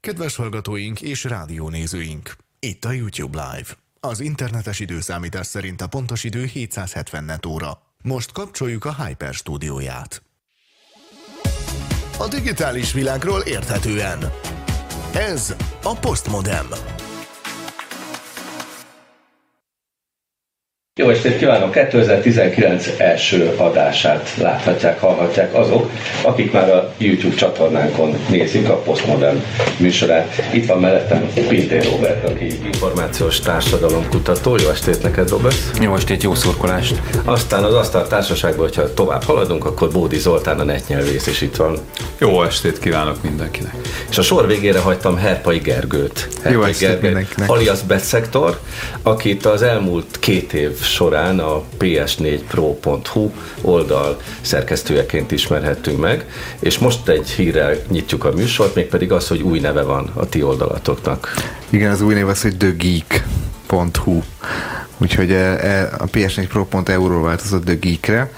Kedves hallgatóink és rádiónézőink! Itt a YouTube Live. Az internetes időszámítás szerint a pontos idő 770 óra. Most kapcsoljuk a Hyper stúdióját. A digitális világról érthetően. Ez a Postmodem. Jó estét kívánok! 2019 első adását láthatják, hallhatják azok, akik már a YouTube csatornánkon nézik a Postmodern műsorát. Itt van mellettem Pintér Robert, aki információs társadalomkutató. Jó estét neked, Robert! Jó estét, jó szurkolást! Aztán az Asztal Társaságban, hogyha tovább haladunk, akkor Bódi Zoltán a netnyelvész is itt van. Jó estét kívánok mindenkinek! És a sor végére hagytam Herpai Gergőt. Herpai jó estét Gergőt, mindenkinek! Alias Betszektor, akit az elmúlt két év során a ps4pro.hu oldal szerkesztőjeként ismerhettünk meg, és most egy hírrel nyitjuk a műsort, mégpedig az, hogy új neve van a ti oldalatoknak. Igen, az új név az, hogy thegeek.hu Úgyhogy e, e, a ps4pro.eu-ról változott The Geekre,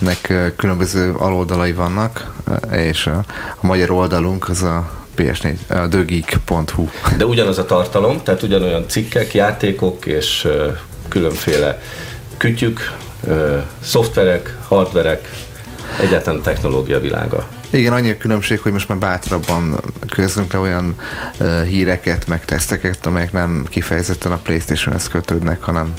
ennek e, különböző aloldalai vannak, és a, a magyar oldalunk az a PS4, a thegeek.hu. De ugyanaz a tartalom, tehát ugyanolyan cikkek, játékok és különféle kütyük, szoftverek, hardverek, egyáltalán technológia világa. Igen, annyi a különbség, hogy most már bátrabban közlünk le olyan uh, híreket, meg teszteket, amelyek nem kifejezetten a Playstation-hez kötődnek, hanem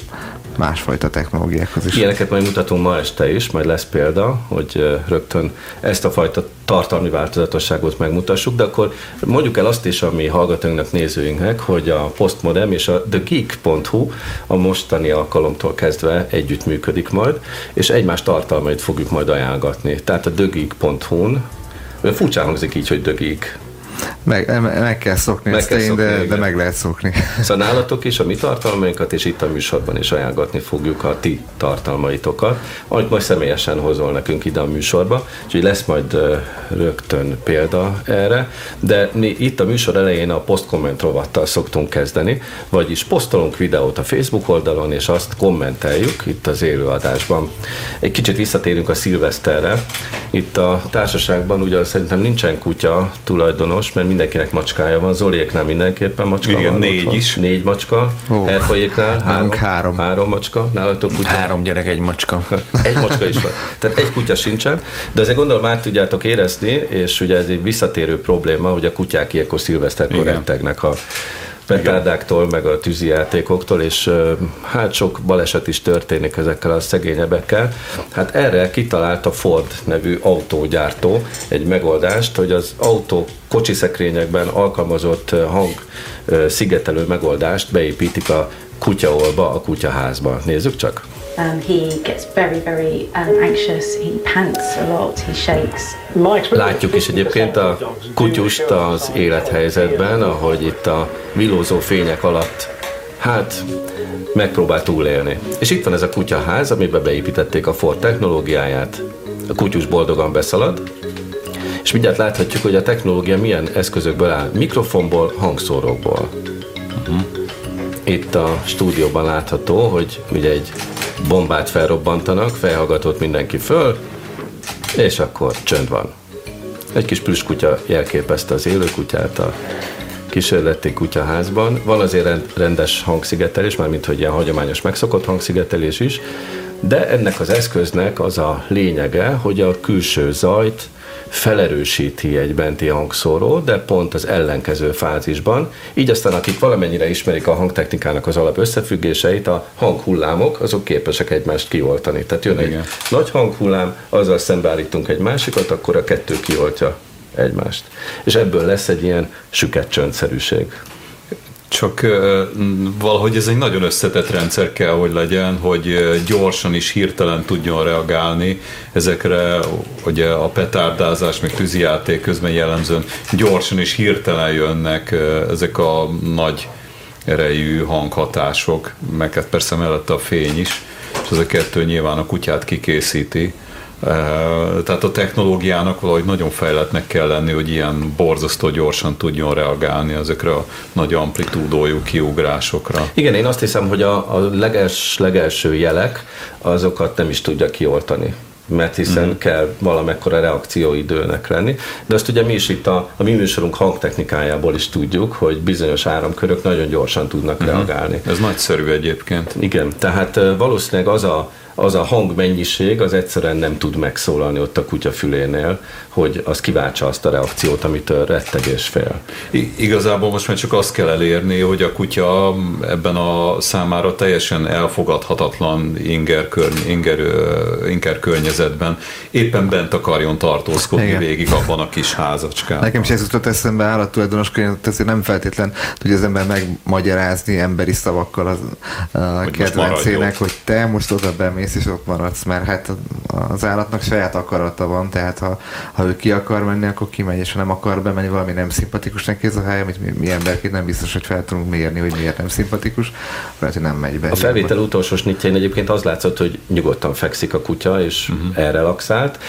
másfajta technológiákhoz is. Ilyeneket majd mutatunk ma este is, majd lesz példa, hogy rögtön ezt a fajta tartalmi változatosságot megmutassuk, de akkor mondjuk el azt is, ami hallgatóinknak, nézőinknek, hogy a Postmodem és a thegeek.hu a mostani alkalomtól kezdve együtt működik majd, és egymás tartalmait fogjuk majd ajánlgatni. Tehát a thegeek.hu-n Furcsán hangzik így, hogy dögik. Meg, meg kell szokni meg ezt kell én, szokni, de, de meg lehet szokni. Szóval nálatok is a mi tartalmainkat, és itt a műsorban is ajánlgatni fogjuk a ti tartalmaitokat, amit majd személyesen hozol nekünk ide a műsorba, úgyhogy lesz majd rögtön példa erre, de mi itt a műsor elején a posztkomment rovattal szoktunk kezdeni, vagyis posztolunk videót a Facebook oldalon, és azt kommenteljük itt az élőadásban. Egy kicsit visszatérünk a szilveszterre. Itt a társaságban ugyan szerintem nincsen kutya tulajdonos, mert mindenkinek macskája van. Zoliéknál mindenképpen macska Igen, van. négy is. Négy macska. Oh. Erfajéknál három, három. Három macska. Nálatok kutya. Három gyerek, egy macska. egy macska is van. Tehát egy kutya sincsen. De azért gondolom át tudjátok érezni, és ugye ez egy visszatérő probléma, hogy a kutyák ilyenkor szilveszterkor rettegnek, ha petárdáktól, meg a tűzijátékoktól, és hát sok baleset is történik ezekkel a szegényebekkel. Hát erre kitalált a Ford nevű autógyártó egy megoldást, hogy az autó kocsiszekrényekben alkalmazott hang szigetelő megoldást beépítik a kutyaolba, a kutyaházba. Nézzük csak! Um, he gets very, very um, anxious. He pants a lot. He shakes. Látjuk is egyébként a kutyust az élethelyzetben, ahogy itt a vilózó fények alatt hát megpróbál túlélni. És itt van ez a kutyaház, amiben beépítették a Ford technológiáját. A kutyus boldogan beszalad, és mindjárt láthatjuk, hogy a technológia milyen eszközökből áll. Mikrofonból, hangszórókból. Uh-huh. Itt a stúdióban látható, hogy ugye egy bombát felrobbantanak, felhallgatott mindenki föl, és akkor csönd van. Egy kis plüskutya jelképezte az élőkutyát a kísérleti kutyaházban. Van azért rendes hangszigetelés, mármint hogy ilyen hagyományos megszokott hangszigetelés is, de ennek az eszköznek az a lényege, hogy a külső zajt felerősíti egy benti hangszóró, de pont az ellenkező fázisban. Így aztán akik valamennyire ismerik a hangtechnikának az alap összefüggéseit, a hanghullámok azok képesek egymást kioltani. Tehát jön Igen. egy nagy hanghullám, azzal szembeállítunk egy másikat, akkor a kettő kioltja egymást. És ebből lesz egy ilyen süket csöndszerűség. Csak valahogy ez egy nagyon összetett rendszer kell, hogy legyen, hogy gyorsan is hirtelen tudjon reagálni ezekre, ugye a petárdázás, meg tűzijáték közben jellemzően gyorsan és hirtelen jönnek ezek a nagy erejű hanghatások, meg hát persze mellette a fény is, és ez a kettő nyilván a kutyát kikészíti tehát a technológiának valahogy nagyon fejletnek kell lenni, hogy ilyen borzasztó gyorsan tudjon reagálni ezekre a nagy amplitúdójú kiugrásokra. Igen, én azt hiszem, hogy a, a leges, legelső jelek, azokat nem is tudja kioltani. mert hiszen uh-huh. kell valamekkora reakcióidőnek lenni. De azt ugye mi is itt a, a mi műsorunk hangtechnikájából is tudjuk, hogy bizonyos áramkörök nagyon gyorsan tudnak uh-huh. reagálni. Ez nagyszerű egyébként. Igen, tehát valószínűleg az a az a hangmennyiség az egyszerűen nem tud megszólalni ott a kutya fülénél, hogy az kiváltsa azt a reakciót, amitől retteg és fél. I- igazából most már csak azt kell elérni, hogy a kutya ebben a számára teljesen elfogadhatatlan inger, körny- inger, inger környezetben éppen bent akarjon tartózkodni Igen. végig abban a kis házacskában. Nekem is ez jutott eszembe állattulajdonos környezet, ezért nem feltétlen tudja az ember megmagyarázni emberi szavakkal az, a kedvencének, hogy te most oda bemész mész és ott maradsz, mert hát az állatnak saját akarata van, tehát ha, ha ő ki akar menni, akkor kimegy, és ha nem akar bemenni, valami nem szimpatikus neki ez a hely, amit mi, mi emberként nem biztos, hogy fel tudunk mérni, hogy miért nem szimpatikus, mert hogy nem megy be. A felvétel utolsó snitjén egyébként az látszott, hogy nyugodtan fekszik a kutya, és uh-huh. elrelaxált.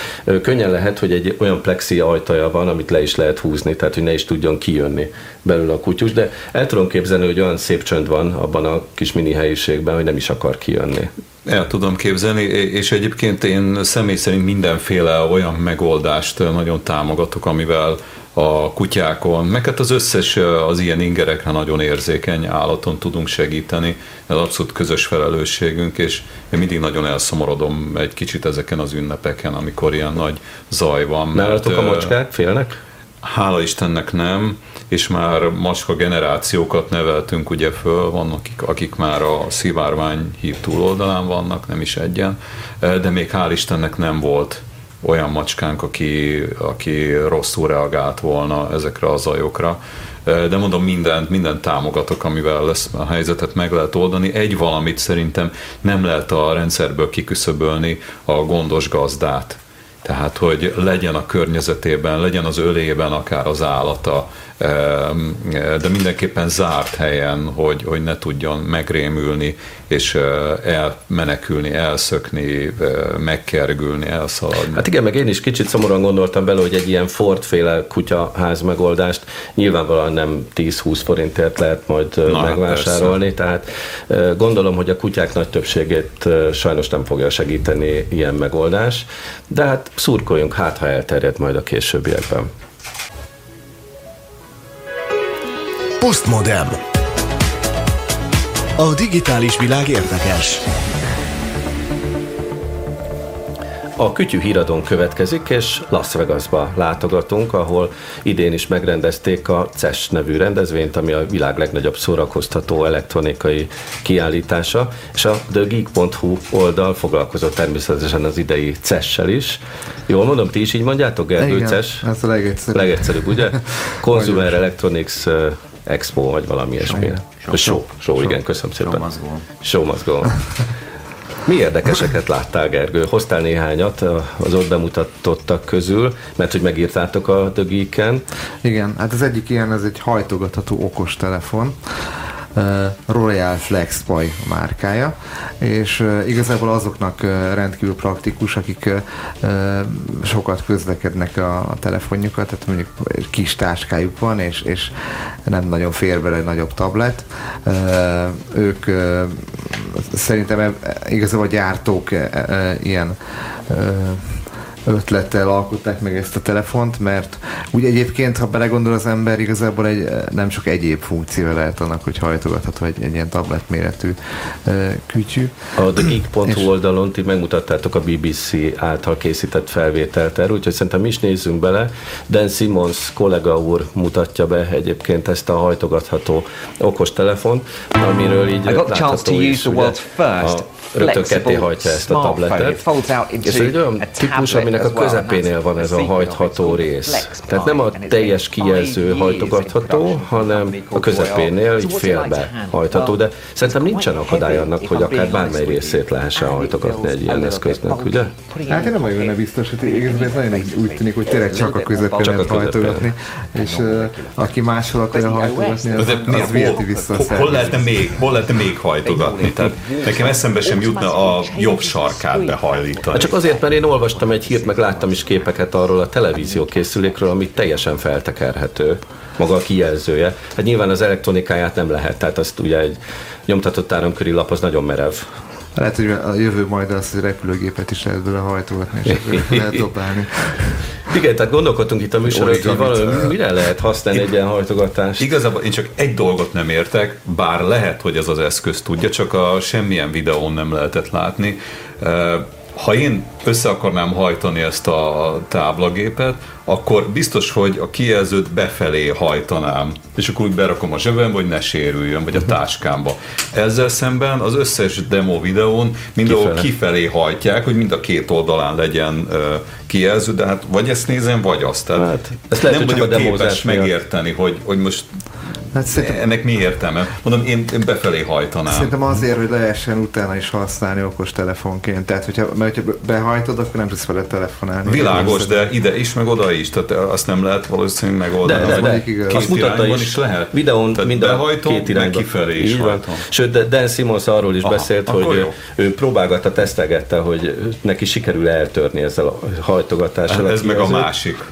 Könnyen lehet, hogy egy olyan plexi ajtaja van, amit le is lehet húzni, tehát hogy ne is tudjon kijönni belőle a kutyus, de el tudom képzelni, hogy olyan szép csönd van abban a kis mini helyiségben, hogy nem is akar kijönni. El tudom képzelni, és egyébként én személy szerint mindenféle olyan megoldást nagyon támogatok, amivel a kutyákon, meg hát az összes az ilyen ingerekre nagyon érzékeny állaton tudunk segíteni. Ez abszolút közös felelősségünk, és én mindig nagyon elszomorodom egy kicsit ezeken az ünnepeken, amikor ilyen nagy zaj van. Mert a mocskák félnek? Hála Istennek nem és már macska generációkat neveltünk ugye föl, vannak akik, akik már a szivárvány hív túloldalán vannak, nem is egyen, de még hál' Istennek nem volt olyan macskánk, aki, aki rosszul reagált volna ezekre a zajokra. De mondom, mindent, mindent támogatok, amivel lesz a helyzetet meg lehet oldani. Egy valamit szerintem nem lehet a rendszerből kiküszöbölni, a gondos gazdát. Tehát, hogy legyen a környezetében, legyen az ölében akár az állata, de mindenképpen zárt helyen, hogy, hogy ne tudjon megrémülni, és elmenekülni, elszökni, megkergülni, elszaladni. Hát igen, meg én is kicsit szomorúan gondoltam bele, hogy egy ilyen Ford-féle kutyaház megoldást nyilvánvalóan nem 10-20 forintért lehet majd Na, hát megvásárolni, persze. tehát gondolom, hogy a kutyák nagy többségét sajnos nem fogja segíteni ilyen megoldás, de hát szurkoljunk, hát ha elterjed majd a későbbiekben. Postmodem. A digitális világ érdekes. A Kütyű híradón következik, és Las Vegasba látogatunk, ahol idén is megrendezték a CES nevű rendezvényt, ami a világ legnagyobb szórakoztató elektronikai kiállítása, és a TheGeek.hu oldal foglalkozott természetesen az idei CES-sel is. Jól mondom, ti is így mondjátok, Gergő, CES? ez a legegyszerűbb. Legegyszerűbb, ugye? Consumer Electronics Expo, vagy valami ilyesmi. Show, show, show, igen, köszönöm szépen. Show must go. Show must go. Mi érdekeseket láttál, Gergő? Hoztál néhányat az ott bemutatottak közül, mert hogy megírtátok a Geek-en. Igen, hát az egyik ilyen, ez egy hajtogatható okos telefon. Royal Flex Pay márkája, és igazából azoknak rendkívül praktikus, akik sokat közlekednek a, telefonjukat, tehát mondjuk kis táskájuk van, és, és nem nagyon fér bele egy nagyobb tablet. Ők szerintem igazából gyártók ilyen ötlettel alkották meg ezt a telefont, mert úgy egyébként, ha belegondol az ember, igazából egy, nem sok egyéb funkció lehet annak, hogy hajtogatható egy, egy ilyen tablet méretű uh, kütyű. A TheGeek.hu oldalon ti megmutattátok a BBC által készített felvételt erről, úgyhogy szerintem mi is nézzünk bele. Dan Simmons kollega úr mutatja be egyébként ezt a hajtogatható okos telefont, amiről így is, ugye, a rögtön ketté hajtja ezt a tabletet. És egy olyan típus, aminek a közepénél van ez a hajtható rész. Tehát nem a teljes kijelző hajtogatható, hanem a közepénél így félbe hajtható, de szerintem nincsen akadály annak, hogy akár bármely részét lehessen hajtogatni egy ilyen eszköznek, ugye? Hát én nem vagyok benne biztos, hogy igazából ez nagyon úgy tűnik, hogy tényleg csak a közepén lehet hajtogatni, és uh, aki máshol akarja hajtogatni, az, az viheti vissza a hol lehetne még, hol lehetne még hajtogatni? Tehát nekem eszembe sem jutna a jobb sarkát behajlítani. Hát csak azért, mert én olvastam egy hírt, meg láttam is képeket arról a televízió készülékről, ami teljesen feltekerhető maga a kijelzője. Hát nyilván az elektronikáját nem lehet, tehát azt ugye egy nyomtatott áramköri lap az nagyon merev Lehet, hogy a jövő majd az, hogy repülőgépet is lehet bele hajtogatni, és lehet dobálni. Igen, tehát gondolkodtunk itt a műsorban, hogy valami, mire lehet használni egy ilyen hajtogatást. Igazából én csak egy dolgot nem értek, bár lehet, hogy ez az eszköz tudja, csak a semmilyen videón nem lehetett látni ha én össze akarnám hajtani ezt a táblagépet, akkor biztos, hogy a kijelzőt befelé hajtanám, és akkor úgy berakom a zsebembe, hogy ne sérüljön, vagy a mhm. táskámba. Ezzel szemben az összes demo videón mindenhol kifelé. kifelé hajtják, hogy mind a két oldalán legyen uh, kijelző, de hát vagy ezt nézem, vagy azt. Tehát hát, ezt lehet, nem vagyok képes megérteni, hogy, hogy most Hát szerintem, Ennek mi értelme? Mondom, én, én befelé hajtanám. Szerintem azért, hogy lehessen utána is használni okos telefonként. Tehát, hogyha, mert hogyha behajtod, akkor nem tudsz vele telefonálni. Világos, de ide is, meg oda is. Tehát azt nem lehet valószínűleg megoldani. De, de, de, de. Azt mutatta is, is lehet. Videón Tehát mind a behajtom, két irányba. kifelé is van. Sőt, Dan Simons arról is Aha, beszélt, hogy jó. ő próbálgatta, tesztelgette, hogy neki sikerül eltörni ezzel a hajtogatással. Hát ez meg a másik.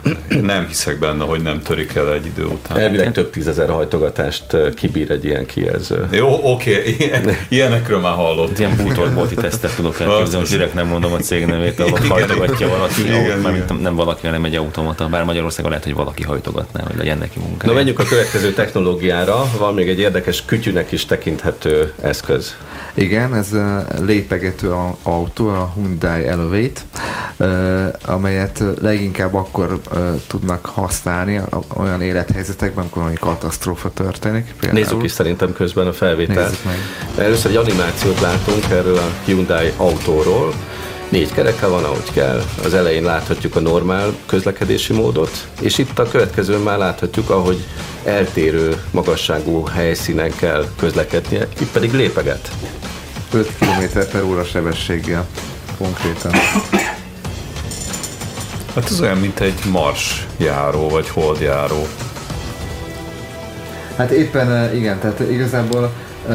Nem hiszek benne, hogy nem törik el egy idő után. Elvileg több tízezer hajtogatás hallgatást kibír egy ilyen kijelző. Jó, oké, okay. ilyenekről már hallott. Ilyen bútolt multitesztet tudok elképzelni, hogy direkt nem mondom a cég nevét, ahol hajtogatja valaki, igen, ahol, igen. nem valaki, hanem egy automata, bár Magyarországon lehet, hogy valaki hajtogatná, hogy legyen neki munkája. Na menjünk a következő technológiára, van még egy érdekes kütyűnek is tekinthető eszköz. Igen, ez a lépegető autó, a Hyundai Elevate, amelyet leginkább akkor tudnak használni olyan élethelyzetekben, amikor valami katasztrófa történik. Például. Nézzük is szerintem közben a felvételt. Először egy animációt látunk erről a Hyundai autóról. Négy kereke van, ahogy kell. Az elején láthatjuk a normál közlekedési módot, és itt a következőn már láthatjuk, ahogy eltérő magasságú helyszínen kell közlekednie, itt pedig lépeget. 5 km per óra sebességgel konkrétan. Hát ez olyan, mint egy mars járó, vagy holdjáró. Hát éppen eh, igen, tehát igazából uh,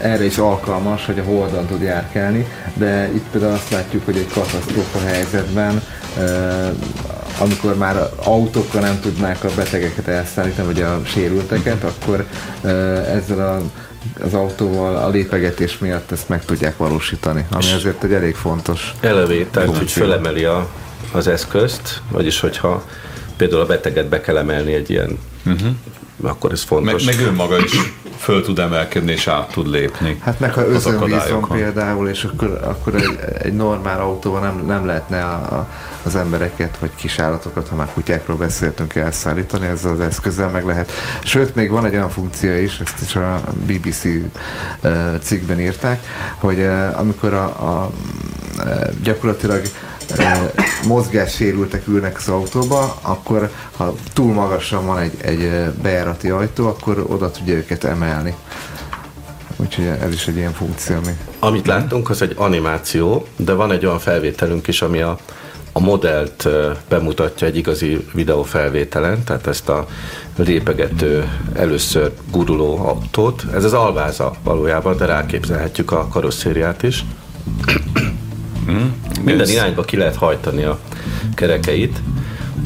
erre is alkalmas, hogy a holdon tud járkálni, de itt például azt látjuk, hogy egy katasztrófa helyzetben uh, amikor már autókkal nem tudnák a betegeket elszállítani, vagy a sérülteket, akkor uh, ezzel a az autóval a lépegetés miatt ezt meg tudják valósítani, ami azért egy elég fontos. Elevé, tehát hogy felemeli a, az eszközt, vagyis hogyha például a beteget be kell emelni egy ilyen uh-huh akkor ez fontos. Meg, meg ő maga is föl tud emelkedni és át tud lépni. Hát meg ha özönvíz van például, és akkor, akkor egy, egy normál autóval nem, nem lehetne a, a, az embereket, vagy kisállatokat, ha már kutyákról beszéltünk, elszállítani ezzel az eszközzel meg lehet. Sőt, még van egy olyan funkció is, ezt is a BBC cikkben írták, hogy amikor a, a gyakorlatilag mozgássérültek ülnek az autóba, akkor ha túl magasan van egy, egy bejárati ajtó, akkor oda tudja őket emelni. Úgyhogy ez is egy ilyen funkció. Ami... Amit láttunk, az egy animáció, de van egy olyan felvételünk is, ami a, a modellt bemutatja egy igazi videófelvételen, tehát ezt a lépegető, először guruló autót. Ez az alváza valójában, de ráképzelhetjük a karosszériát is. Mm. Minden irányba ki lehet hajtani a kerekeit,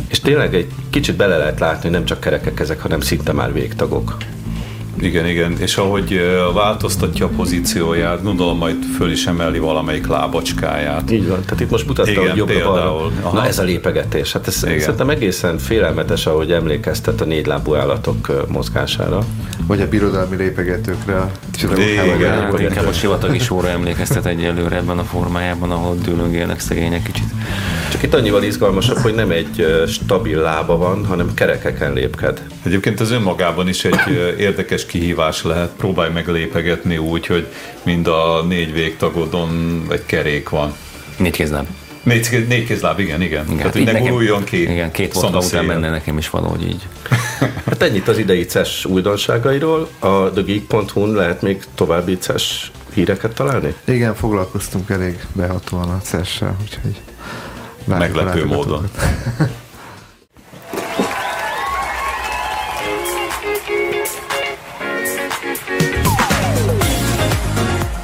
és tényleg egy kicsit bele lehet látni, hogy nem csak kerekek ezek, hanem szinte már végtagok. Igen, igen, és ahogy változtatja a pozícióját, gondolom majd föl is emeli valamelyik lábacskáját. Így van, tehát itt most mutatta, igen, hogy jobbra Na ez a lépegetés. Hát ez igen. szerintem egészen félelmetes, ahogy emlékeztet a négylábú állatok mozgására. Vagy a birodalmi lépegetőkre. Igen, inkább a sivatagi sóra emlékeztet egyelőre ebben a formájában, ahol dőlöngélnek szegények kicsit. Csak itt annyival izgalmasabb, hogy nem egy stabil lába van, hanem kerekeken lépked. Egyébként az önmagában is egy érdekes kihívás lehet. Próbálj meg lépegetni úgy, hogy mind a négy végtagodon egy kerék van. Négy kézláb. Négy, négy kézláb, igen, igen. igen Tehát, hogy ne guruljon ki. Igen, két volt után menne nekem is valahogy így. hát ennyit az idei CES újdonságairól. A thegeek.hu-n lehet még további CES híreket találni? Igen, foglalkoztunk elég behatóan a CES-sel, úgyhogy Meglepő módon.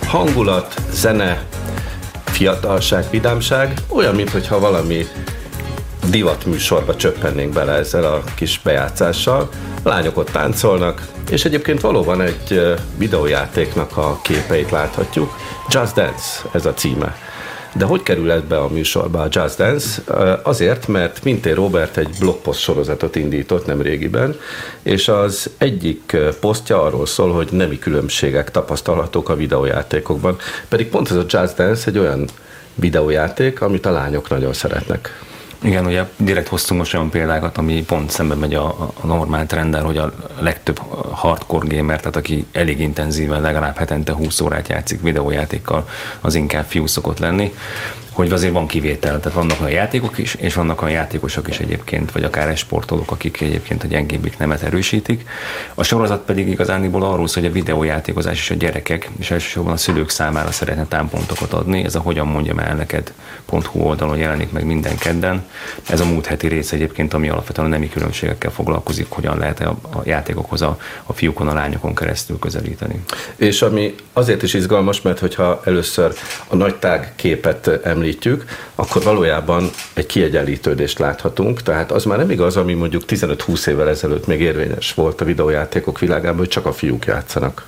Hangulat, zene, fiatalság, vidámság, olyan, mintha valami divatműsorba csöppennénk bele ezzel a kis bejátszással. A lányok ott táncolnak, és egyébként valóban egy videójátéknak a képeit láthatjuk. Just Dance, ez a címe. De hogy kerül ebbe a műsorba a Just Dance? Azért, mert Minté Robert egy blogpost sorozatot indított nem régiben, és az egyik posztja arról szól, hogy nemi különbségek tapasztalhatók a videójátékokban. Pedig pont ez a Just Dance egy olyan videójáték, amit a lányok nagyon szeretnek. Igen, ugye direkt hoztunk most olyan példákat, ami pont szemben megy a, a normál trenddel, hogy a legtöbb hardcore gamer, tehát aki elég intenzíven legalább hetente 20 órát játszik videójátékkal, az inkább fiú szokott lenni hogy azért van kivétel, tehát vannak olyan játékok is, és vannak olyan játékosok is egyébként, vagy akár sportolók, akik egyébként a gyengébbik nemet erősítik. A sorozat pedig igazániból arról szól, hogy a videójátékozás és a gyerekek, és elsősorban a szülők számára szeretne támpontokat adni. Ez a hogyan mondjam el neked .hu oldalon jelenik meg minden kedden. Ez a múlt heti rész egyébként, ami alapvetően a nemi különbségekkel foglalkozik, hogyan lehet a, a játékokhoz a, a fiúkon, a lányokon keresztül közelíteni. És ami azért is izgalmas, mert hogyha először a nagy tág képet említ, említjük, akkor valójában egy kiegyenlítődést láthatunk. Tehát az már nem igaz, ami mondjuk 15-20 évvel ezelőtt még érvényes volt a videójátékok világában, hogy csak a fiúk játszanak.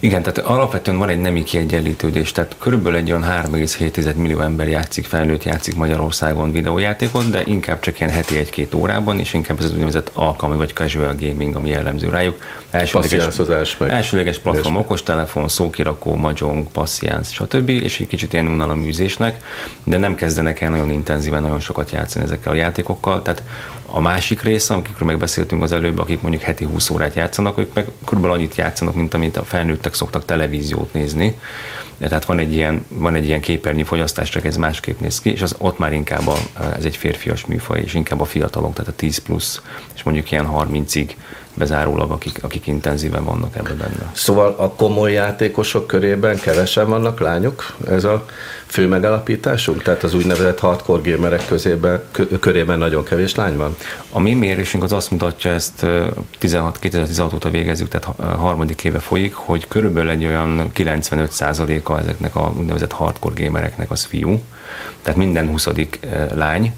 Igen, tehát alapvetően van egy nemi kiegyenlítődés, tehát körülbelül egy olyan 3,7 millió ember játszik, felnőtt játszik Magyarországon videójátékot, de inkább csak ilyen heti egy-két órában, és inkább ez az úgynevezett alkalmi vagy casual gaming, ami jellemző rájuk. Elsőleges, meg elsőleges platform, okostelefon, szókirakó, magyong, passziánsz, stb. És egy kicsit ilyen unaloműzésnek, de nem kezdenek el nagyon intenzíven nagyon sokat játszani ezekkel a játékokkal, tehát a másik része, akikről megbeszéltünk az előbb, akik mondjuk heti 20 órát játszanak, ők meg körülbelül annyit játszanak, mint amit a felnőttek szoktak televíziót nézni. Tehát van egy ilyen, van egy ilyen képernyő fogyasztás, csak ez másképp néz ki, és az ott már inkább a, ez egy férfias műfaj, és inkább a fiatalok, tehát a 10 plusz, és mondjuk ilyen 30-ig bezárólag, akik, akik intenzíven vannak ebben benne. Szóval a komoly játékosok körében kevesen vannak lányok? Ez a fő megalapításunk? Tehát az úgynevezett hardcore gamerek közében, körében nagyon kevés lány van? A mi mérésünk az azt mutatja, ezt 16, 2016 óta végezzük, tehát harmadik éve folyik, hogy körülbelül egy olyan 95%-a ezeknek a úgynevezett hardcore gamereknek az fiú, tehát minden 20. lány,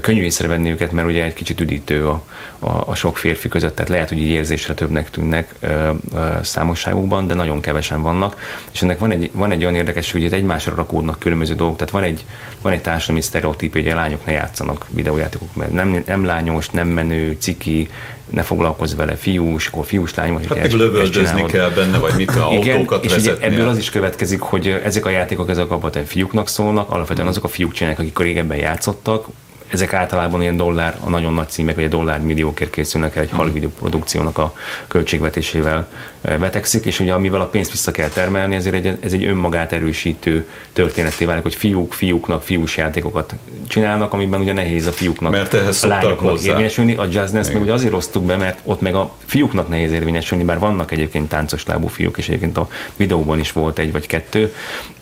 könnyű észrevenni őket, mert ugye egy kicsit üdítő a, a, a sok férfi között, tehát lehet, hogy így érzésre többnek tűnnek ö, ö, számosságukban, de nagyon kevesen vannak. És ennek van egy, van egy olyan érdekes, hogy itt egymásra rakódnak különböző dolgok, tehát van egy, van egy társadalmi sztereotíp, hogy a lányok ne játszanak videójátékok, mert nem, nem lányos, nem menő, ciki, ne foglalkozz vele, fiús, akkor fiús lány vagy. Hát meg lövöldözni kell benne, vagy mit, autókat és vezetni. ebből az is következik, hogy ezek a játékok, ezek alapvetően fiúknak szólnak, alapvetően azok a fiúk csinálják, akik régebben játszottak, ezek általában ilyen dollár, a nagyon nagy címek, vagy a dollár milliókért készülnek el egy halvídeó produkciónak a költségvetésével betegszik, és ugye amivel a pénzt vissza kell termelni, ezért egy, ez egy önmagát erősítő történeté válik, hogy fiúk fiúknak fiús játékokat csinálnak, amiben ugye nehéz a fiúknak mert ehhez a lányoknak érvényesülni. A Jazz Dance meg ugye azért osztuk be, mert ott meg a fiúknak nehéz érvényesülni, bár vannak egyébként táncos lábú fiúk, és egyébként a videóban is volt egy vagy kettő,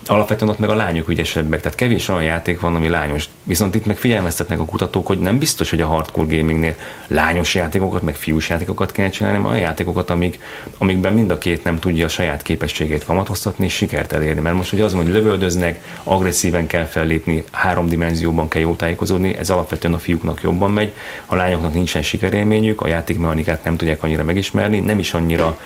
alapvetően ott meg a lányok ügyesebbek, tehát kevés olyan játék van, ami lányos. Viszont itt meg figyelmeztetnek a kutatók, hogy nem biztos, hogy a hardcore gamingnél lányos játékokat, meg fiús játékokat kell csinálni, hanem olyan játékokat, amik, amikben mind a két nem tudja a saját képességét kamatoztatni és sikert elérni. Mert most, hogy az, hogy lövöldöznek, agresszíven kell fellépni, három dimenzióban kell jó tájékozódni, ez alapvetően a fiúknak jobban megy, a lányoknak nincsen sikerélményük, a játékmechanikát nem tudják annyira megismerni, nem is annyira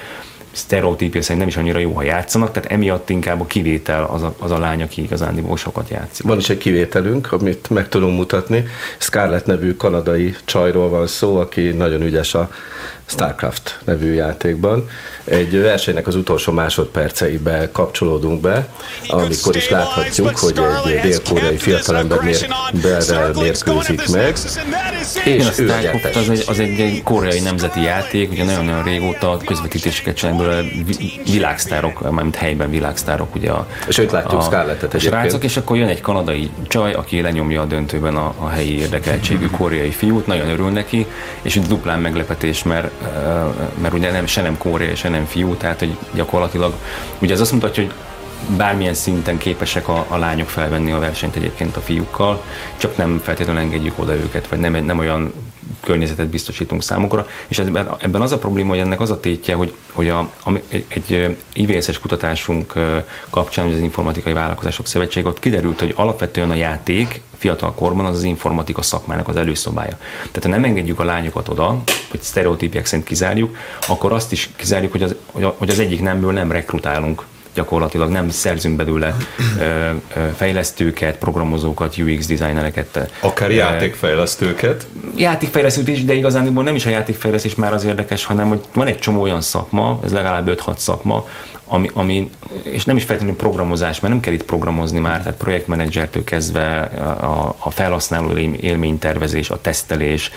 sztereotípia szerint nem is annyira jó, ha játszanak, tehát emiatt inkább a kivétel az a, az a lány, aki igazán sokat játszik. Van is egy kivételünk, amit meg tudunk mutatni. Scarlett nevű kanadai csajról van szó, aki nagyon ügyes a StarCraft nevű játékban. Egy versenynek az utolsó másodperceibe kapcsolódunk be, amikor is láthatjuk, hogy egy dél-koreai fiatalember berrel mérkőzik meg, és a StarCraft az egy, az egy, egy koreai nemzeti játék, ugye nagyon-nagyon régóta közvetítéseket csinálnak világsztárok, mármint helyben világsztárok, ugye a, és őt látjuk, a, Scarlettet a srácok, és akkor jön egy kanadai csaj, aki lenyomja a döntőben a, a helyi érdekeltségű koreai fiút, nagyon örül neki, és itt duplán meglepetés, mert mert ugye nem, se nem kórea, se nem fiú, tehát hogy gyakorlatilag, ugye ez azt mutatja, hogy bármilyen szinten képesek a, a lányok felvenni a versenyt egyébként a fiúkkal, csak nem feltétlenül engedjük oda őket, vagy nem, nem olyan környezetet biztosítunk számukra, és ebben, ebben az a probléma, hogy ennek az a tétje, hogy, hogy a, a, egy IVS-es kutatásunk kapcsán, az Informatikai Vállalkozások Szövetség, ott kiderült, hogy alapvetően a játék fiatal korban az az informatika szakmának az előszobája. Tehát ha nem engedjük a lányokat oda, hogy sztereotípiek szerint kizárjuk, akkor azt is kizárjuk, hogy az, hogy az egyik nemből nem rekrutálunk gyakorlatilag nem szerzünk belőle fejlesztőket, programozókat, UX designereket. Akár játékfejlesztőket? Játékfejlesztőt is, de igazán nem is a játékfejlesztés már az érdekes, hanem hogy van egy csomó olyan szakma, ez legalább 5-6 szakma, ami, ami, és nem is feltétlenül programozás, mert nem kell itt programozni már, tehát projektmenedzsertől kezdve a, a felhasználó élménytervezés, a tesztelés,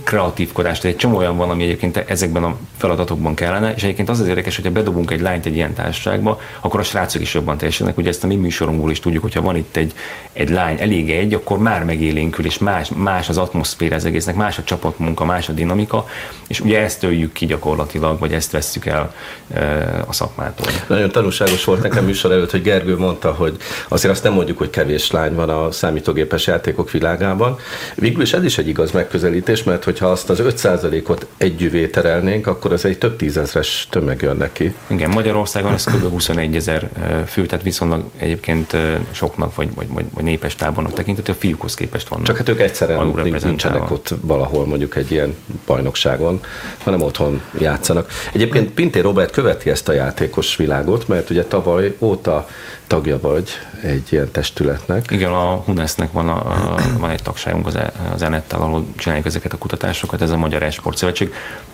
kreatívkodás, tehát egy csomó olyan van, ami egyébként ezekben a feladatokban kellene, és egyébként az az érdekes, hogyha bedobunk egy lányt egy ilyen társaságba, akkor a srácok is jobban teljesítenek. Ugye ezt a mi műsorunkból is tudjuk, hogyha van itt egy, egy lány, elég egy, akkor már megélénkül, és más, más az atmoszféra az egésznek, más a csapatmunka, más a dinamika, és ugye ezt öljük ki gyakorlatilag, vagy ezt vesszük el e, a szakmától. Nagyon tanulságos volt nekem műsor előtt, hogy Gergő mondta, hogy azért azt nem mondjuk, hogy kevés lány van a számítógépes játékok világában. Végül is ez is egy igaz megközelítés, mert hogyha azt az 5%-ot együvé terelnénk, akkor az egy több tízezres tömeg jön neki. Igen, Magyarországon ez kb. 21 ezer fő, tehát viszonylag egyébként soknak vagy, vagy, vagy, vagy népes tábornak tekinthető, a fiúkhoz képest vannak. Csak hát ők egyszerűen nincsenek ott valahol mondjuk egy ilyen bajnokságon, hanem otthon játszanak. Egyébként Pintér Robert követi ezt a játékos világot, mert ugye tavaly óta tagja vagy egy ilyen testületnek. Igen, a HUNESZ-nek van, a, a, van egy tagságunk az, e, az Enettel, ahol csináljuk ezeket a kutatásokat, ez a Magyar Esport Szövetség.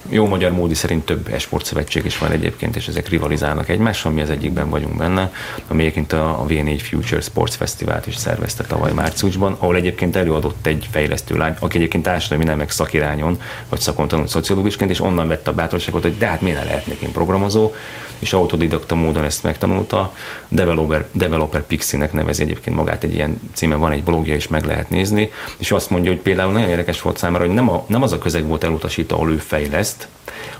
Jó magyar módi szerint több esport szövetség is van egyébként, és ezek rivalizálnak egymással, mi az egyikben vagyunk benne, ami egyébként a, a V4 Future Sports Fesztivált is szervezte tavaly márciusban, ahol egyébként előadott egy fejlesztő lány, aki egyébként társadalmi nemek szakirányon, vagy szakon tanult szociológusként, és onnan vette a bátorságot, hogy de hát miért lehetnék én programozó, és autodidakta módon ezt megtanulta. Developer, Developer Pixie-nek nevezi egyébként magát egy ilyen címe, van egy blogja is meg lehet nézni, és azt mondja, hogy például nagyon érdekes volt számára, hogy nem, a, nem az a közeg volt elutasítva, ahol ő fejleszt,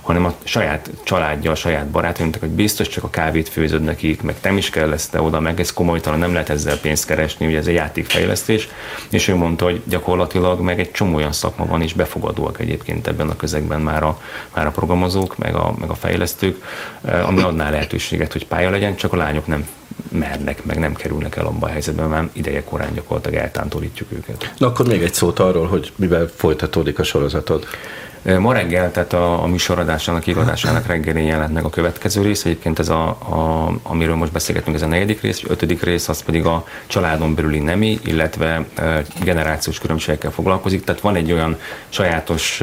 hanem a saját családja, a saját barátaimnak, hogy biztos csak a kávét főzöd nekik, meg nem is kell ezt oda, meg ez komolytalan, nem lehet ezzel pénzt keresni, ugye ez egy játékfejlesztés, és ő mondta, hogy gyakorlatilag meg egy csomó olyan szakma van, és befogadóak egyébként ebben a közegben már a, már a programozók, meg a, meg a fejlesztők, eh, ami adná lehetőséget, hogy pálya legyen, csak a lányok nem mernek, meg nem kerülnek el abba a helyzetben, mert ideje korán gyakorlatilag eltántorítjuk őket. Na akkor még egy szót arról, hogy mivel folytatódik a sorozatod. Ma reggel, tehát a, a műsoradásának, kiadásának reggelén jelent meg a következő rész. Egyébként ez, a, a, amiről most beszélgetünk, ez a negyedik rész, ötödik rész, az pedig a családon belüli nemi, illetve generációs különbségekkel foglalkozik. Tehát van egy olyan sajátos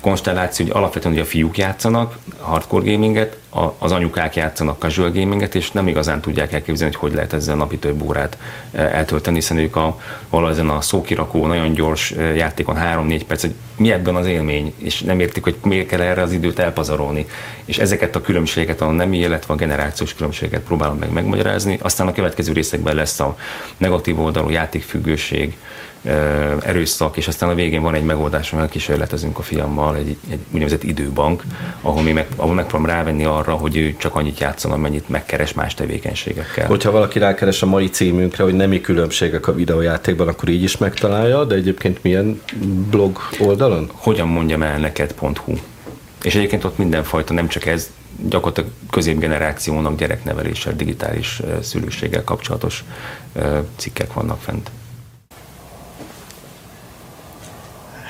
konstelláció, hogy alapvetően hogy a fiúk játszanak hardcore gaminget, az anyukák játszanak casual gaminget, és nem igazán tudják elképzelni, hogy hogy lehet ezzel napi több órát e, eltölteni, hiszen ők a, valahol ezen a szókirakó, nagyon gyors e, játékon 3-4 perc, hogy mi ebben az élmény, és nem értik, hogy miért kell erre az időt elpazarolni. És ezeket a különbségeket, a nemi, illetve a generációs különbségeket próbálom meg megmagyarázni. Aztán a következő részekben lesz a negatív oldalú játékfüggőség, erőszak, és aztán a végén van egy megoldás, amivel kísérletezünk a fiammal, egy, egy úgynevezett időbank, ahol, mi meg, ahol megpróbálom rávenni arra, hogy ő csak annyit játszon, amennyit megkeres más tevékenységekkel. Hogyha valaki rákeres a mai címünkre, hogy nemi különbségek a videójátékban, akkor így is megtalálja, de egyébként milyen blog oldalon? Hogyan mondjam el neked.hu. És egyébként ott mindenfajta, nem csak ez, gyakorlatilag középgenerációnak gyerekneveléssel, digitális szülőséggel kapcsolatos cikkek vannak fent.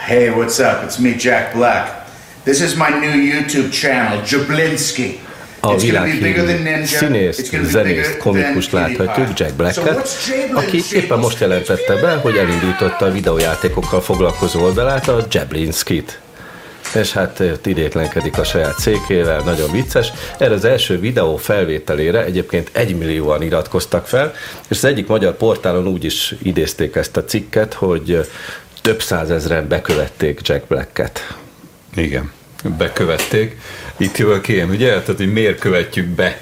Hey, what's up? It's me, Jack Black. This is my new YouTube channel, Jablinski. A világhírű színész, zenész, komikus láthatjuk, Jack Blacket, aki éppen most jelentette be, hogy elindította a videójátékokkal foglalkozó oldalát, a Jablinskit és hát idétlenkedik a saját székével, nagyon vicces. Erre az első videó felvételére egyébként egymillióan iratkoztak fel, és az egyik magyar portálon úgy is idézték ezt a cikket, hogy több százezren bekövették Jack Black-et. Igen, bekövették. Itt jövök én, ugye? Tehát, hogy miért követjük be?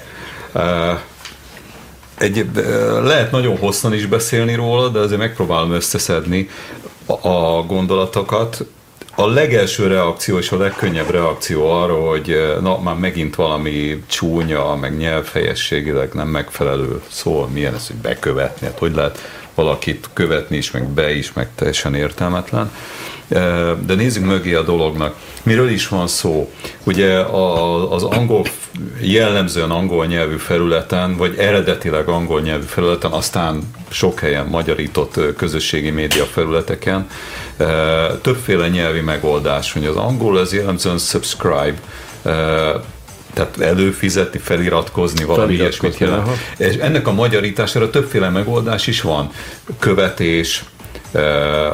egy, lehet nagyon hosszan is beszélni róla, de azért megpróbálom összeszedni a, gondolatokat. a legelső reakció és a legkönnyebb reakció arra, hogy na, már megint valami csúnya, meg nyelvhelyességileg nem megfelelő szó, milyen ez, hogy bekövetni, hát hogy lehet valakit követni is, meg be is, meg teljesen értelmetlen. De nézzük mögé a dolognak. Miről is van szó? Ugye az angol, jellemzően angol nyelvű felületen, vagy eredetileg angol nyelvű felületen, aztán sok helyen magyarított közösségi média felületeken többféle nyelvi megoldás, hogy az angol az jellemzően subscribe, tehát előfizetni, feliratkozni, valami ilyesmit jelent. És ennek a magyarítására többféle megoldás is van. Követés,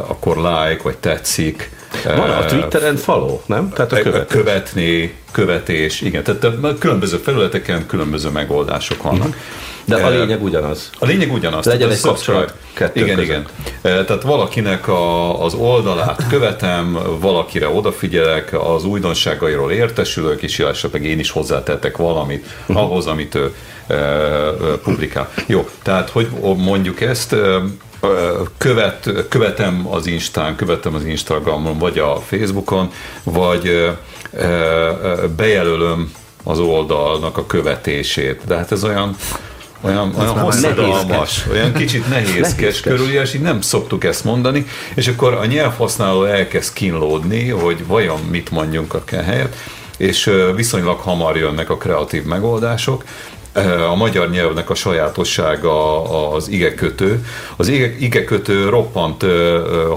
akkor like, vagy tetszik. Van a Twitteren follow, nem? Tehát a követés. Követni, követés, igen. Tehát különböző felületeken különböző megoldások vannak. Uh-huh. De a lényeg ugyanaz. A lényeg ugyanaz. Legyen egy kapcsolat Igen, között. igen. Tehát valakinek a, az oldalát követem, valakire odafigyelek, az újdonságairól értesülök, és esetleg én is hozzátettek valamit uh-huh. ahhoz, amit ő e, publikál. Jó, tehát hogy mondjuk ezt, követ, követem az Instán, követem az Instagramon, vagy a Facebookon, vagy bejelölöm az oldalnak a követését. De hát ez olyan olyan, olyan hosszadalmas, olyan kicsit nehézkes, nehézkes. körül, és így nem szoktuk ezt mondani, és akkor a nyelvhasználó elkezd kínlódni, hogy vajon mit mondjunk a helyet, és viszonylag hamar jönnek a kreatív megoldások, a magyar nyelvnek a sajátossága az igekötő. Az igekötő roppant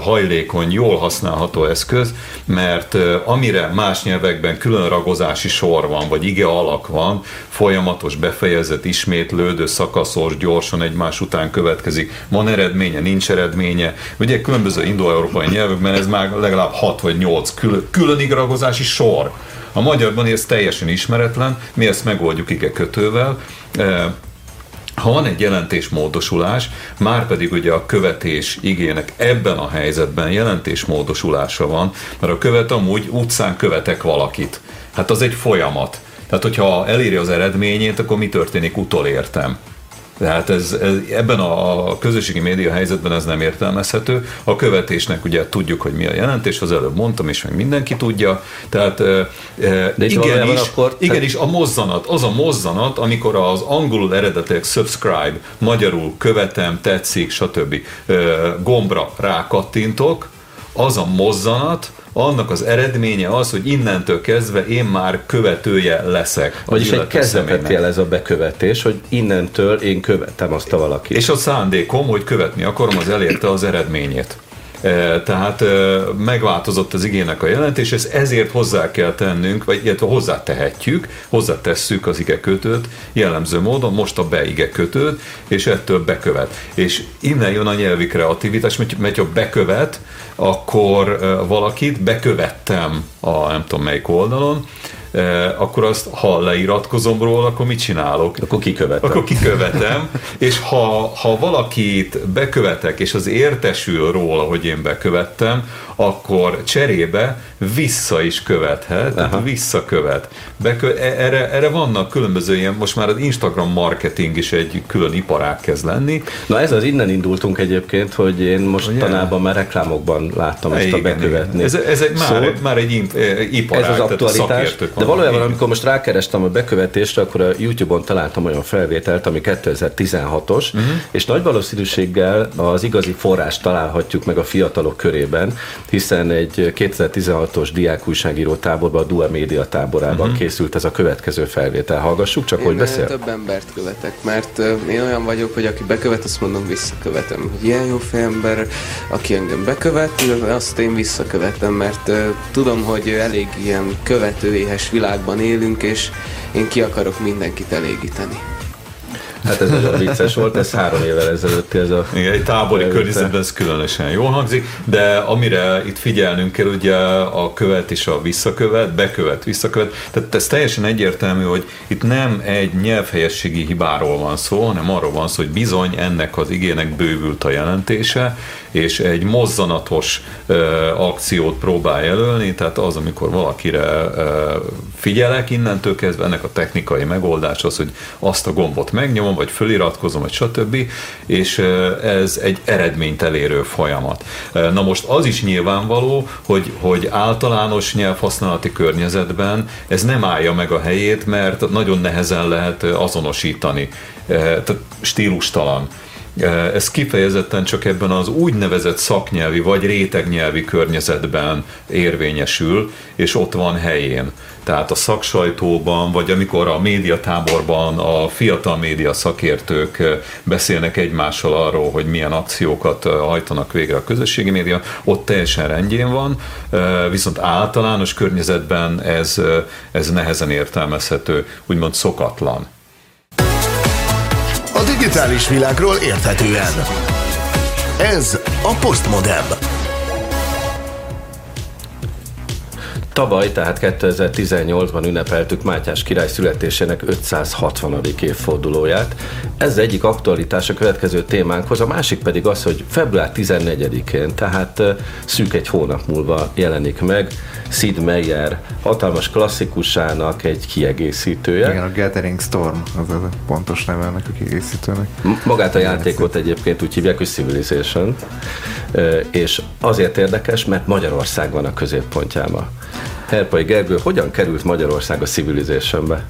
hajlékony, jól használható eszköz, mert amire más nyelvekben külön ragozási sor van, vagy ige alak van, folyamatos, befejezett, ismétlődő, szakaszos, gyorsan egymás után következik. Van eredménye, nincs eredménye. Ugye különböző indo-európai nyelvekben ez már legalább 6 vagy 8 külön, külön ragozási sor. A magyarban ez teljesen ismeretlen, mi ezt megoldjuk ige kötővel, ha van egy jelentésmódosulás, már pedig ugye a követés igének ebben a helyzetben jelentésmódosulása van, mert a követ amúgy utcán követek valakit. Hát az egy folyamat. Tehát, hogyha eléri az eredményét, akkor mi történik utolértem. Tehát ez, ez, ebben a közösségi média helyzetben ez nem értelmezhető. A követésnek ugye tudjuk, hogy mi a jelentés, az előbb mondtam, és meg mindenki tudja. Tehát De igenis, akkor, igenis a mozzanat, az a mozzanat, amikor az angolul eredetileg subscribe, magyarul követem, tetszik, stb. gombra rákattintok, az a mozzanat, annak az eredménye az, hogy innentől kezdve én már követője leszek. Vagyis egy kezdetet jelez a bekövetés, hogy innentől én követem azt a valakit. És a szándékom, hogy követni akarom, az elérte az eredményét. Tehát megváltozott az igének a jelentés, és ezért hozzá kell tennünk, vagy illetve hozzá tehetjük, hozzá tesszük az igekötőt jellemző módon, most a beigekötőt, és ettől bekövet. És innen jön a nyelvi kreativitás, mert ha bekövet, akkor valakit bekövettem a nem tudom melyik oldalon, akkor azt, ha leiratkozom róla, akkor mit csinálok? Akkor kikövetem. Akkor kikövetem, és ha, ha valakit bekövetek, és az értesül róla, hogy én bekövettem, akkor cserébe vissza is követhet, tehát visszakövet. Bekö- e, erre, erre vannak különböző ilyen, most már az Instagram marketing is egy külön iparág kezd lenni. Na ez az innen indultunk egyébként, hogy én mostanában már reklámokban láttam ezt a bekövetni. Ez, ez egy, már, szóval, már egy iparág, ez az aktualitás, de valójában amikor most rákerestem a bekövetésre, akkor a YouTube-on találtam olyan felvételt, ami 2016-os, uh-huh. Mhm. és nagy valószínűséggel az igazi forrás találhatjuk meg a fiatalok körében, hiszen egy 2016-os diákújságíró táborban, a Dua Média táborában uh-huh. készült ez a következő felvétel. Hallgassuk csak, én hogy beszél. több embert követek, mert én olyan vagyok, hogy aki bekövet, azt mondom, visszakövetem. Hogy ilyen jó ember, aki engem bekövet, azt én visszakövetem, mert tudom, hogy elég ilyen követőéhes világban élünk, és én ki akarok mindenkit elégíteni. Hát ez nagyon vicces volt, ez három évvel ezelőtt ez a... Igen, egy tábori előtte. környezetben ez különösen jól hangzik, de amire itt figyelnünk kell, ugye a követ és a visszakövet, bekövet, visszakövet, tehát ez teljesen egyértelmű, hogy itt nem egy nyelvhelyességi hibáról van szó, hanem arról van szó, hogy bizony ennek az igének bővült a jelentése, és egy mozzanatos ö, akciót próbál jelölni, tehát az, amikor valakire ö, figyelek innentől kezdve, ennek a technikai megoldás az, hogy azt a gombot megnyomom, vagy föliratkozom, vagy stb. És ez egy eredményt elérő folyamat. Na most az is nyilvánvaló, hogy, hogy általános nyelvhasználati környezetben ez nem állja meg a helyét, mert nagyon nehezen lehet azonosítani. Tehát stílustalan ez kifejezetten csak ebben az úgynevezett szaknyelvi vagy rétegnyelvi környezetben érvényesül, és ott van helyén. Tehát a szaksajtóban, vagy amikor a médiatáborban a fiatal média szakértők beszélnek egymással arról, hogy milyen akciókat hajtanak végre a közösségi média, ott teljesen rendjén van, viszont általános környezetben ez, ez nehezen értelmezhető, úgymond szokatlan digitális világról érthetően. Ez a Postmodem. Tavaly, tehát 2018-ban ünnepeltük Mátyás király születésének 560. évfordulóját. Ez egyik aktualitás a következő témánkhoz, a másik pedig az, hogy február 14-én, tehát szűk egy hónap múlva jelenik meg Sid Meier hatalmas klasszikusának egy kiegészítője. Igen, a Gathering Storm, az a pontos neve ennek a kiegészítőnek. Magát a játékot egyébként úgy hívják, hogy Civilization, és azért érdekes, mert Magyarország van a középpontjában. Herpai Gergő, hogyan került Magyarország a Civilizationbe?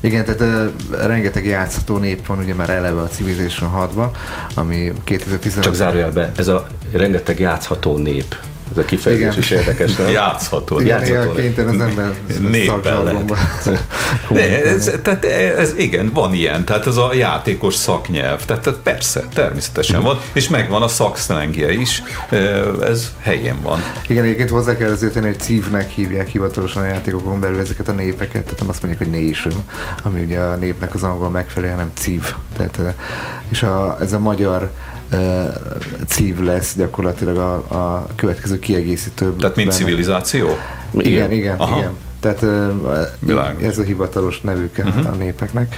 Igen, tehát uh, rengeteg játszható nép van ugye már eleve a Civilization 6-ban, ami 2015 Csak zárójelbe, ez a rengeteg játszható nép. Ez a kifejezés igen. is érdekes, nem? Játszható. Igen, játszható. kénytelen az ember Néppel lehet. Ez, tehát ez, igen, van ilyen, tehát ez a játékos szaknyelv, tehát, tehát persze, természetesen van, és megvan a szakszlengje is, ez helyén van. Igen, egyébként hozzá kell azért tenni, hogy cívnek hívják hivatalosan a játékokon belül ezeket a népeket, tehát nem azt mondják, hogy nation, ami ugye a népnek az angol megfelelő, hanem cív. Tehát, és a, ez a magyar cív lesz gyakorlatilag a, a következő kiegészítő. Tehát mint civilizáció? Igen, igen, igen. igen. Tehát Világos. ez a hivatalos nevük uh-huh. a népeknek.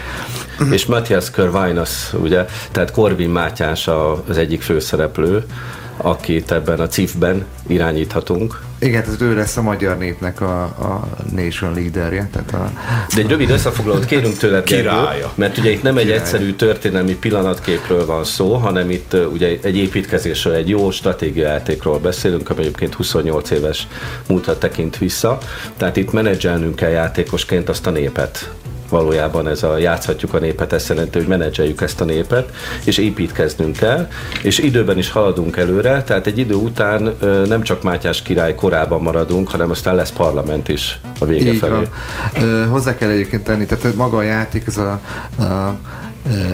És Matthias Körvainas, ugye, tehát Korvin Mátyás az egyik főszereplő, akit ebben a cifben irányíthatunk. Igen, tehát ő lesz a magyar népnek a, a nation leaderje. Tehát a, De egy rövid összefoglalót kérünk tőled, Királya. mert ugye itt nem egy Királya. egyszerű történelmi pillanatképről van szó, hanem itt ugye egy építkezésről, egy jó stratégiajátékról beszélünk, ami egyébként 28 éves múltra tekint vissza. Tehát itt menedzselnünk kell játékosként azt a népet, valójában ez a játszhatjuk a népet, ezt jelenti, hogy menedzseljük ezt a népet, és építkeznünk kell, és időben is haladunk előre, tehát egy idő után nem csak Mátyás király korában maradunk, hanem aztán lesz parlament is a vége Így felé. Van. Hozzá kell egyébként tenni, tehát maga a játék, ez a, a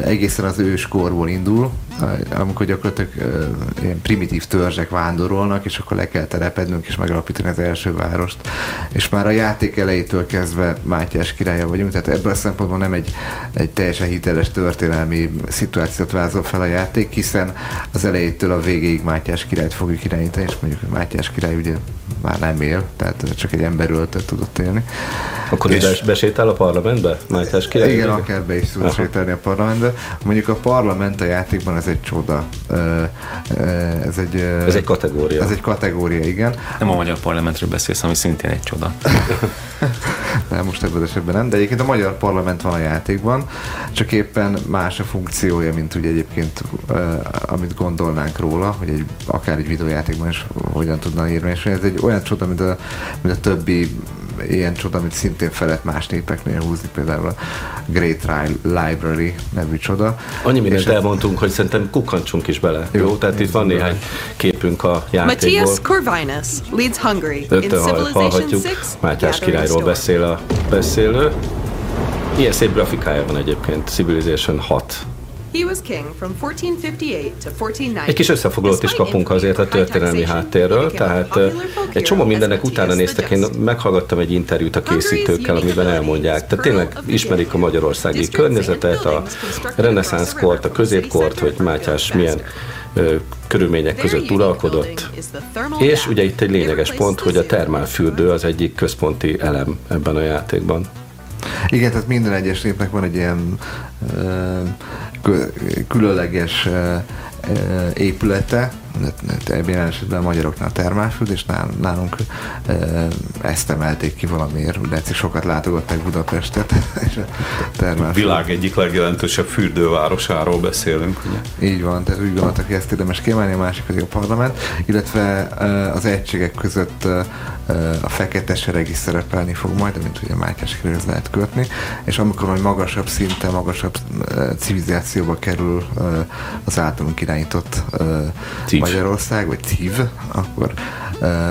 egészen az őskorból indul, amikor gyakorlatilag ilyen primitív törzsek vándorolnak, és akkor le kell telepednünk és megalapítani az első várost. És már a játék elejétől kezdve Mátyás királya vagyunk, tehát ebből a szempontból nem egy, egy teljesen hiteles történelmi szituációt vázol fel a játék, hiszen az elejétől a végéig Mátyás királyt fogjuk irányítani, és mondjuk, Mátyás király ugye már nem él, tehát csak egy ember öltet tudott élni. Akkor és besétál a parlamentbe, Mátyás király? Igen, akár be is tudsz sétálni a parlamentbe. Mondjuk a parlament a játékban ez egy csoda. Ez egy, ez egy kategória. Ez egy kategória, igen. Nem a magyar parlamentről beszélsz, ami szintén egy csoda. nem, most ebben esetben nem, de egyébként a magyar parlament van a játékban, csak éppen más a funkciója, mint ugye egyébként, amit gondolnánk róla, hogy egy, akár egy videójátékban is hogyan tudna érvényesülni. Ez egy olyan csoda, mint a, mint a többi ilyen csoda, amit szintén felett más népeknél húzni, például a Great Library nevű csoda. Annyi mindent elmondtunk, hogy szerintem kukkantsunk is bele. Jó, jó tehát itt van néhány képünk a játékból. Matthias Corvinus leads Hungary in Civilization 6. Mátyás királyról beszél a beszélő. Ilyen szép grafikája van egyébként, Civilization 6 egy kis összefoglalót is kapunk azért a történelmi háttérről, tehát egy csomó mindennek utána néztek, én meghallgattam egy interjút a készítőkkel, amiben elmondják, tehát tényleg ismerik a magyarországi környezetet, a reneszánszkort, a középkort, hogy Mátyás milyen körülmények között uralkodott. És ugye itt egy lényeges pont, hogy a termálfürdő az egyik központi elem ebben a játékban. Igen, tehát minden egyes népnek van egy ilyen különleges épülete, jelen esetben a magyaroknál termálföld, és nálunk ezt emelték ki valamiért, de egyszer sokat látogatták Budapestet, és a termálföld. Világ egyik legjelentősebb fürdővárosáról beszélünk. Ugye? Így van, tehát úgy gondoltak, hogy ezt érdemes kiemelni, a másik pedig a parlament, illetve az egységek között a fekete sereg is szerepelni fog majd, mint ugye Mátyás lehet kötni, és amikor majd magasabb szinten, magasabb civilizációba kerül az általunk irányított. Magyarország, vagy CIV, akkor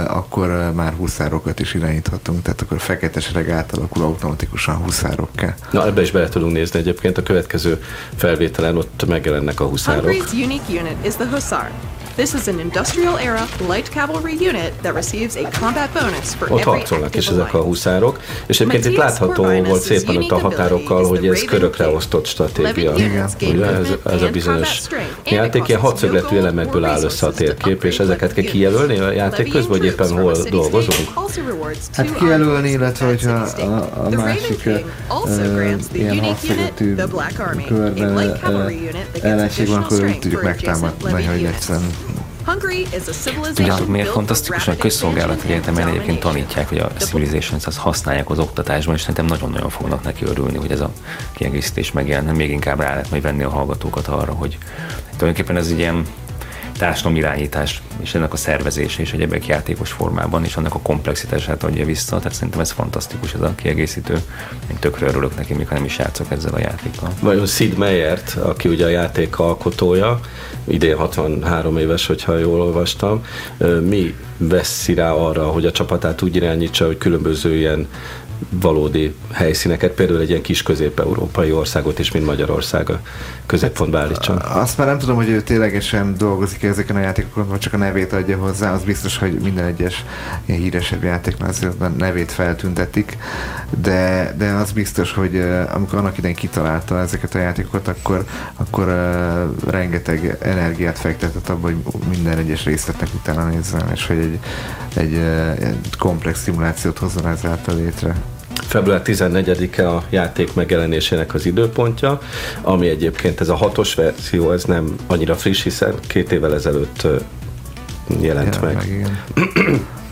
akkor már huszárokat is irányíthatunk, tehát akkor a fekete sereg átalakul automatikusan huszárokká. Na ebbe is bele tudunk nézni egyébként a következő felvételen, ott megjelennek a huszárok. Hungary's unique unit is the Hussar. This is an industrial era light cavalry unit that receives a combat bonus for Ott harcolnak is ezek a huszárok, és egyébként itt látható volt szépen ott a határokkal, hogy ez körökre osztott stratégia. Ugye ez, ez a bizonyos játék ilyen hatszögletű elemekből áll össze a térkép, és ezeket kell kijelölni a játék közben, hogy éppen hol dolgozunk? Hát kijelölni, illetve hogyha a, a másik uh, ilyen hatszögletű körben ellenség van, akkor úgy tudjuk megtámadni, hogy egyszerűen Tudjátok, miért fantasztikus? A közszolgálati egyetemen egyébként tanítják, hogy a civilization azt használják az oktatásban, és szerintem nagyon-nagyon fognak neki örülni, hogy ez a kiegészítés megjelent. Még inkább rá lehet majd venni a hallgatókat arra, hogy tulajdonképpen ez egy ilyen társadalom irányítás és ennek a szervezése és egyébként játékos formában, és annak a komplexitását adja vissza. Tehát szerintem ez fantasztikus ez a kiegészítő. Én tökre örülök neki, ha nem is játszok ezzel a játékkal. Vajon Sid Meiert, aki ugye a játék alkotója, idén 63 éves, hogyha jól olvastam, mi veszi rá arra, hogy a csapatát úgy irányítsa, hogy különböző ilyen valódi helyszíneket, például egy ilyen kis közép-európai országot is, mint Magyarország a középpontba állítson. Azt már nem tudom, hogy ő ténylegesen dolgozik ezeken a játékokon, vagy csak a nevét adja hozzá, az biztos, hogy minden egyes ilyen híresebb játéknál azért a nevét feltüntetik, de, de az biztos, hogy amikor annak idején kitalálta ezeket a játékokat, akkor, akkor uh, rengeteg energiát fektetett abba, hogy minden egyes részletnek utána nézzem, és hogy egy, egy, egy komplex szimulációt hozzon ezáltal létre. Február 14-e a játék megjelenésének az időpontja, ami egyébként ez a hatos verzió, ez nem annyira friss, hiszen két évvel ezelőtt jelent ja, meg. meg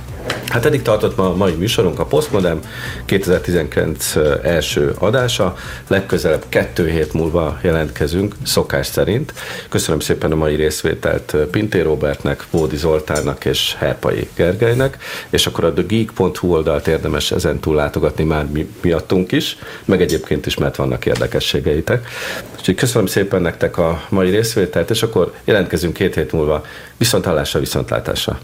Hát eddig tartott ma a mai műsorunk, a Postmodem 2019 első adása. Legközelebb kettő hét múlva jelentkezünk, szokás szerint. Köszönöm szépen a mai részvételt Pintér Robertnek, Bódi Zoltánnak és Herpai Gergelynek, és akkor a thegeek.hu oldalt érdemes ezen túl látogatni már mi, miattunk is, meg egyébként is, mert vannak érdekességeitek. Úgyhogy köszönöm szépen nektek a mai részvételt, és akkor jelentkezünk két hét múlva. Viszont hallásra, viszontlátásra!